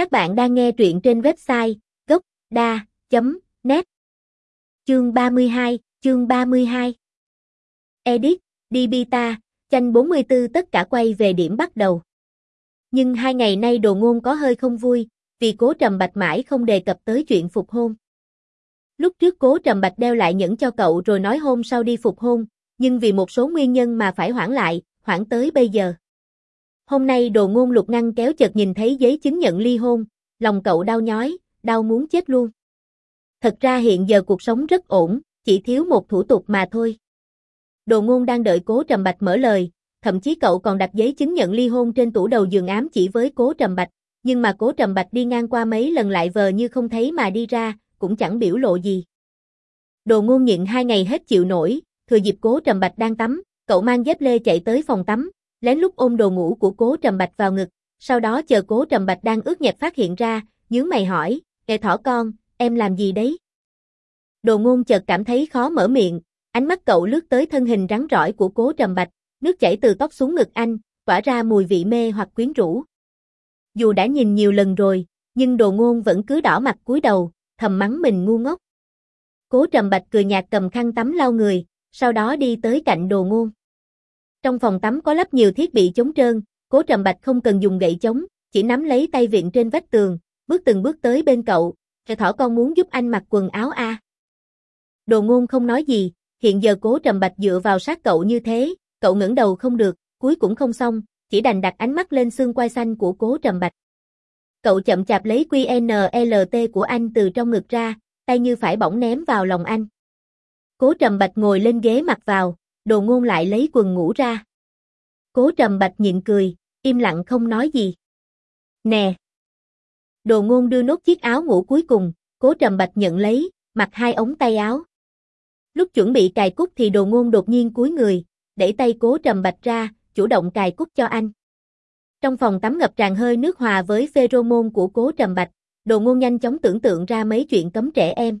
Các bạn đang nghe truyện trên website gocda net Chương 32, chương 32 Edit, Dibita, tranh 44 tất cả quay về điểm bắt đầu. Nhưng hai ngày nay đồ ngôn có hơi không vui, vì cố trầm bạch mãi không đề cập tới chuyện phục hôn. Lúc trước cố trầm bạch đeo lại nhẫn cho cậu rồi nói hôm sau đi phục hôn, nhưng vì một số nguyên nhân mà phải hoãn lại, hoãn tới bây giờ. Hôm nay đồ ngôn lục ngăn kéo chợt nhìn thấy giấy chứng nhận ly hôn, lòng cậu đau nhói, đau muốn chết luôn. Thật ra hiện giờ cuộc sống rất ổn, chỉ thiếu một thủ tục mà thôi. Đồ ngôn đang đợi cố Trầm Bạch mở lời, thậm chí cậu còn đặt giấy chứng nhận ly hôn trên tủ đầu giường ám chỉ với cố Trầm Bạch, nhưng mà cố Trầm Bạch đi ngang qua mấy lần lại vờ như không thấy mà đi ra, cũng chẳng biểu lộ gì. Đồ ngôn nhịn hai ngày hết chịu nổi, thừa dịp cố Trầm Bạch đang tắm, cậu mang dép lê chạy tới phòng tắm, lén lút ôm đồ ngủ của cố Trầm Bạch vào ngực, sau đó chờ cố Trầm Bạch đang ướt nhẹp phát hiện ra, nhướng mày hỏi, nghe thỏ con, em làm gì đấy? Đồ ngôn chợt cảm thấy khó mở miệng, ánh mắt cậu lướt tới thân hình rắn rỏi của cố Trầm Bạch, nước chảy từ tóc xuống ngực anh, tỏa ra mùi vị mê hoặc quyến rũ. Dù đã nhìn nhiều lần rồi, nhưng đồ ngôn vẫn cứ đỏ mặt cúi đầu, thầm mắng mình ngu ngốc. Cố Trầm Bạch cười nhạt cầm khăn tắm lau người, sau đó đi tới cạnh đồ ngôn. Trong phòng tắm có lắp nhiều thiết bị chống trơn, Cố Trầm Bạch không cần dùng gậy chống, chỉ nắm lấy tay viện trên vách tường, bước từng bước tới bên cậu, "Kẻ thỏ con muốn giúp anh mặc quần áo a." Đồ Ngôn không nói gì, hiện giờ Cố Trầm Bạch dựa vào sát cậu như thế, cậu ngẩng đầu không được, cuối cũng không xong, chỉ đành đặt ánh mắt lên xương quai xanh của Cố Trầm Bạch. Cậu chậm chạp lấy QNLT của anh từ trong ngực ra, tay như phải bỏng ném vào lòng anh. Cố Trầm Bạch ngồi lên ghế mặt vào, đồ ngôn lại lấy quần ngủ ra. Cố Trầm Bạch nhịn cười, im lặng không nói gì. Nè! Đồ ngôn đưa nốt chiếc áo ngủ cuối cùng, cố Trầm Bạch nhận lấy, mặc hai ống tay áo. Lúc chuẩn bị cài cúc thì đồ ngôn đột nhiên cúi người, đẩy tay cố Trầm Bạch ra, chủ động cài cúc cho anh. Trong phòng tắm ngập tràn hơi nước hòa với pheromone của cố Trầm Bạch, đồ ngôn nhanh chóng tưởng tượng ra mấy chuyện cấm trẻ em.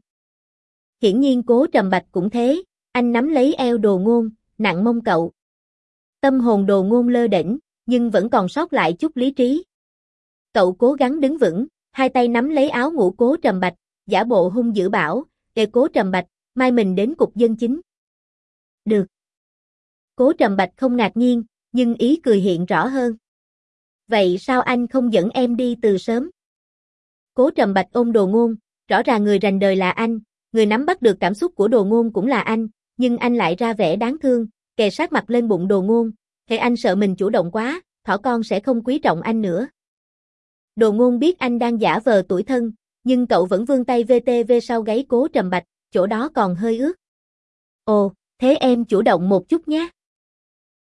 Hiển nhiên cố Trầm Bạch cũng thế, anh nắm lấy eo đồ ngôn, nặng mông cậu. Tâm hồn đồ ngôn lơ đỉnh, nhưng vẫn còn sót lại chút lý trí. Cậu cố gắng đứng vững, hai tay nắm lấy áo ngủ cố trầm bạch, giả bộ hung dữ bảo, để cố trầm bạch, mai mình đến cục dân chính. Được. Cố trầm bạch không ngạc nhiên, nhưng ý cười hiện rõ hơn. Vậy sao anh không dẫn em đi từ sớm? Cố trầm bạch ôm đồ ngôn, rõ ràng người rành đời là anh, người nắm bắt được cảm xúc của đồ ngôn cũng là anh, nhưng anh lại ra vẻ đáng thương, kề sát mặt lên bụng đồ ngôn, thế anh sợ mình chủ động quá, thỏ con sẽ không quý trọng anh nữa. Đồ ngôn biết anh đang giả vờ tuổi thân, nhưng cậu vẫn vươn tay VTV sau gáy cố trầm bạch, chỗ đó còn hơi ướt. Ồ, thế em chủ động một chút nhé.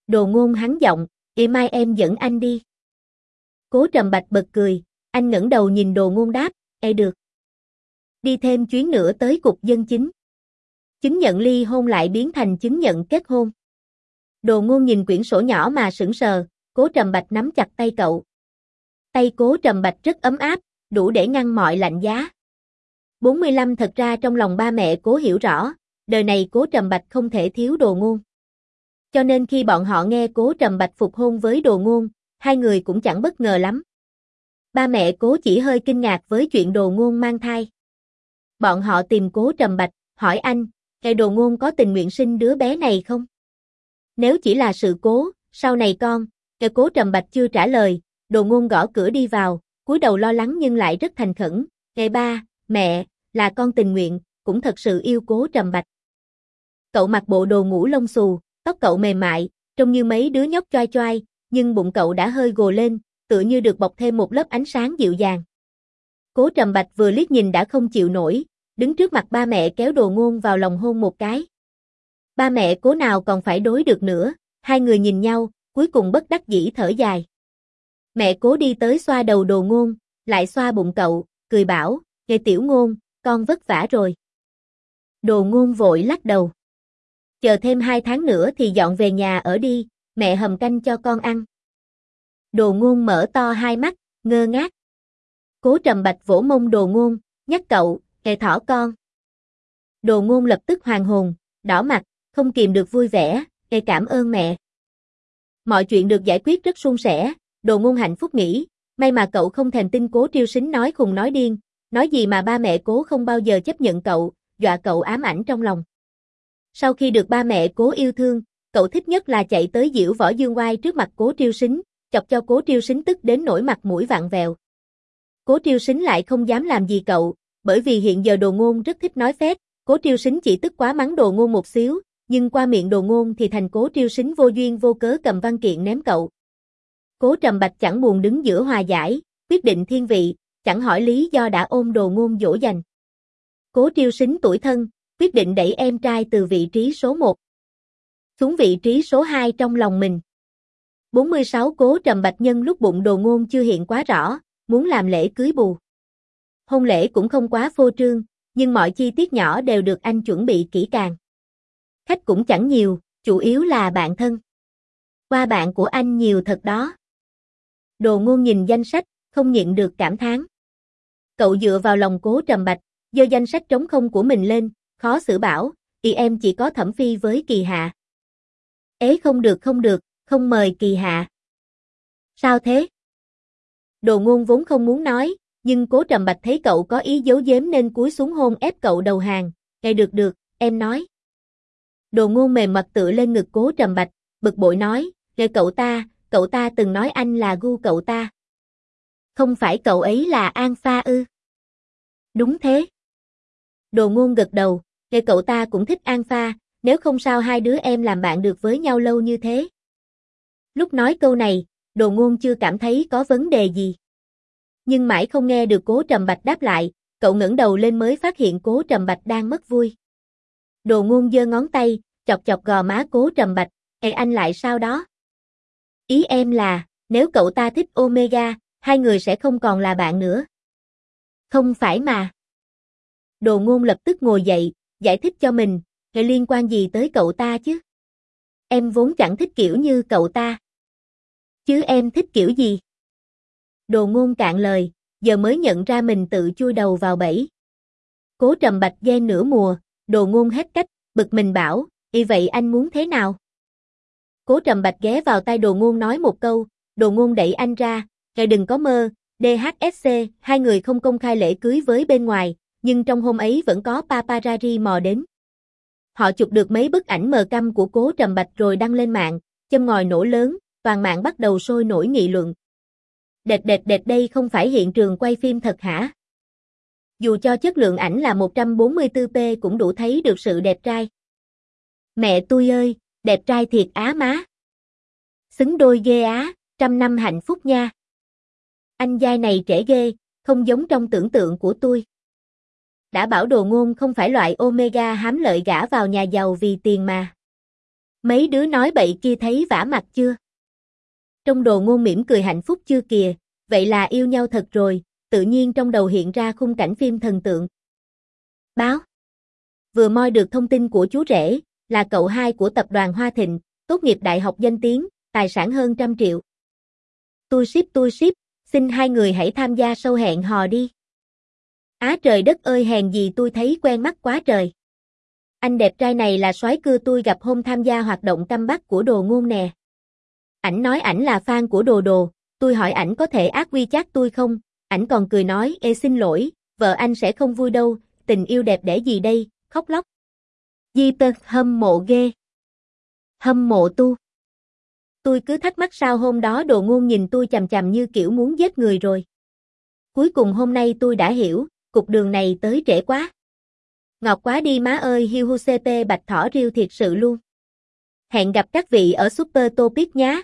Đồ ngôn hắn giọng, ngày mai em dẫn anh đi. Cố trầm bạch bật cười, anh ngẩng đầu nhìn đồ ngôn đáp, e được. Đi thêm chuyến nữa tới cục dân chính chứng nhận ly hôn lại biến thành chứng nhận kết hôn. Đồ ngôn nhìn quyển sổ nhỏ mà sững sờ, cố trầm bạch nắm chặt tay cậu. Tay cố trầm bạch rất ấm áp, đủ để ngăn mọi lạnh giá. 45 thật ra trong lòng ba mẹ cố hiểu rõ, đời này cố trầm bạch không thể thiếu đồ ngôn. Cho nên khi bọn họ nghe cố trầm bạch phục hôn với đồ ngôn, hai người cũng chẳng bất ngờ lắm. Ba mẹ cố chỉ hơi kinh ngạc với chuyện đồ ngôn mang thai. Bọn họ tìm cố trầm bạch, hỏi anh, Hệ đồ ngôn có tình nguyện sinh đứa bé này không? Nếu chỉ là sự cố, sau này con, hệ cố trầm bạch chưa trả lời, đồ ngôn gõ cửa đi vào, cúi đầu lo lắng nhưng lại rất thành khẩn. Ngày ba, mẹ, là con tình nguyện, cũng thật sự yêu cố trầm bạch. Cậu mặc bộ đồ ngủ lông xù, tóc cậu mềm mại, trông như mấy đứa nhóc choai choai, nhưng bụng cậu đã hơi gồ lên, tựa như được bọc thêm một lớp ánh sáng dịu dàng. Cố Trầm Bạch vừa liếc nhìn đã không chịu nổi, đứng trước mặt ba mẹ kéo đồ ngôn vào lòng hôn một cái. Ba mẹ cố nào còn phải đối được nữa, hai người nhìn nhau, cuối cùng bất đắc dĩ thở dài. Mẹ cố đi tới xoa đầu đồ ngôn, lại xoa bụng cậu, cười bảo, nghe tiểu ngôn, con vất vả rồi. Đồ ngôn vội lắc đầu. Chờ thêm hai tháng nữa thì dọn về nhà ở đi, mẹ hầm canh cho con ăn. Đồ ngôn mở to hai mắt, ngơ ngác. Cố trầm bạch vỗ mông đồ ngôn, nhắc cậu, kệ thỏ con. Đồ ngôn lập tức hoàng hồn, đỏ mặt, không kìm được vui vẻ, kệ cảm ơn mẹ. Mọi chuyện được giải quyết rất suôn sẻ, đồ ngôn hạnh phúc nghĩ, may mà cậu không thèm tin cố triêu sính nói khùng nói điên, nói gì mà ba mẹ cố không bao giờ chấp nhận cậu, dọa cậu ám ảnh trong lòng. Sau khi được ba mẹ cố yêu thương, cậu thích nhất là chạy tới diễu võ dương oai trước mặt cố triêu sính, chọc cho cố triêu sính tức đến nổi mặt mũi vạn vẹo. Cố triêu sính lại không dám làm gì cậu, bởi vì hiện giờ đồ ngôn rất thích nói phép, cố triêu sính chỉ tức quá mắng đồ ngôn một xíu, nhưng qua miệng đồ ngôn thì thành cố triêu sính vô duyên vô cớ cầm văn kiện ném cậu. Cố trầm bạch chẳng buồn đứng giữa hòa giải, quyết định thiên vị, chẳng hỏi lý do đã ôm đồ ngôn dỗ dành. Cố triêu sính tuổi thân, quyết định đẩy em trai từ vị trí số 1 xuống vị trí số 2 trong lòng mình. 46 Cố Trầm Bạch Nhân lúc bụng đồ ngôn chưa hiện quá rõ, muốn làm lễ cưới bù. Hôn lễ cũng không quá phô trương, nhưng mọi chi tiết nhỏ đều được anh chuẩn bị kỹ càng. Khách cũng chẳng nhiều, chủ yếu là bạn thân. Qua bạn của anh nhiều thật đó. Đồ ngôn nhìn danh sách, không nhịn được cảm thán. Cậu dựa vào lòng cố trầm bạch, dơ danh sách trống không của mình lên, khó xử bảo, y em chỉ có thẩm phi với kỳ hạ. Ế không được không được, không mời kỳ hạ. Sao thế? Đồ ngôn vốn không muốn nói, nhưng cố trầm bạch thấy cậu có ý giấu giếm nên cúi xuống hôn ép cậu đầu hàng. Nghe được được, em nói. Đồ ngôn mềm mặt tựa lên ngực cố trầm bạch, bực bội nói, nghe cậu ta, cậu ta từng nói anh là gu cậu ta. Không phải cậu ấy là An Pha ư? Đúng thế. Đồ ngôn gật đầu, nghe cậu ta cũng thích An Pha, nếu không sao hai đứa em làm bạn được với nhau lâu như thế. Lúc nói câu này, đồ ngôn chưa cảm thấy có vấn đề gì. Nhưng mãi không nghe được cố trầm bạch đáp lại, cậu ngẩng đầu lên mới phát hiện cố trầm bạch đang mất vui. Đồ ngôn giơ ngón tay, chọc chọc gò má cố trầm bạch, Ê anh lại sao đó? Ý em là, nếu cậu ta thích Omega, hai người sẽ không còn là bạn nữa. Không phải mà. Đồ ngôn lập tức ngồi dậy, giải thích cho mình, hệ liên quan gì tới cậu ta chứ? Em vốn chẳng thích kiểu như cậu ta. Chứ em thích kiểu gì? Đồ ngôn cạn lời, giờ mới nhận ra mình tự chui đầu vào bẫy. Cố trầm bạch ghen nửa mùa, đồ ngôn hết cách, bực mình bảo, y vậy anh muốn thế nào? Cố trầm bạch ghé vào tay đồ ngôn nói một câu, đồ ngôn đẩy anh ra, ngài đừng có mơ, DHSC, hai người không công khai lễ cưới với bên ngoài, nhưng trong hôm ấy vẫn có paparazzi mò đến. Họ chụp được mấy bức ảnh mờ căm của cố trầm bạch rồi đăng lên mạng, châm ngòi nổ lớn, toàn mạng bắt đầu sôi nổi nghị luận. Đệt đệt đệt đây không phải hiện trường quay phim thật hả? Dù cho chất lượng ảnh là 144p cũng đủ thấy được sự đẹp trai. Mẹ tôi ơi, đẹp trai thiệt á má. Xứng đôi ghê á, trăm năm hạnh phúc nha. Anh giai này trẻ ghê, không giống trong tưởng tượng của tôi. Đã bảo đồ ngôn không phải loại omega hám lợi gã vào nhà giàu vì tiền mà. Mấy đứa nói bậy kia thấy vả mặt chưa? Trong đồ ngôn mỉm cười hạnh phúc chưa kìa, vậy là yêu nhau thật rồi, tự nhiên trong đầu hiện ra khung cảnh phim thần tượng. Báo Vừa moi được thông tin của chú rể, là cậu hai của tập đoàn Hoa Thịnh, tốt nghiệp đại học danh tiếng, tài sản hơn trăm triệu. Tôi ship tôi ship, xin hai người hãy tham gia sâu hẹn hò đi. Á trời đất ơi hèn gì tôi thấy quen mắt quá trời. Anh đẹp trai này là soái cưa tôi gặp hôm tham gia hoạt động căm bắt của đồ ngôn nè. Ảnh nói ảnh là fan của đồ đồ, tôi hỏi ảnh có thể ác quy chắc tôi không, ảnh còn cười nói ê xin lỗi, vợ anh sẽ không vui đâu, tình yêu đẹp để gì đây, khóc lóc. Di tơ hâm mộ ghê. Hâm mộ tu. Tôi cứ thắc mắc sao hôm đó đồ ngôn nhìn tôi chằm chằm như kiểu muốn giết người rồi. Cuối cùng hôm nay tôi đã hiểu, cục đường này tới trễ quá. Ngọt quá đi má ơi hiu hu CP bạch thỏ riêu thiệt sự luôn. Hẹn gặp các vị ở Super Topic nhé.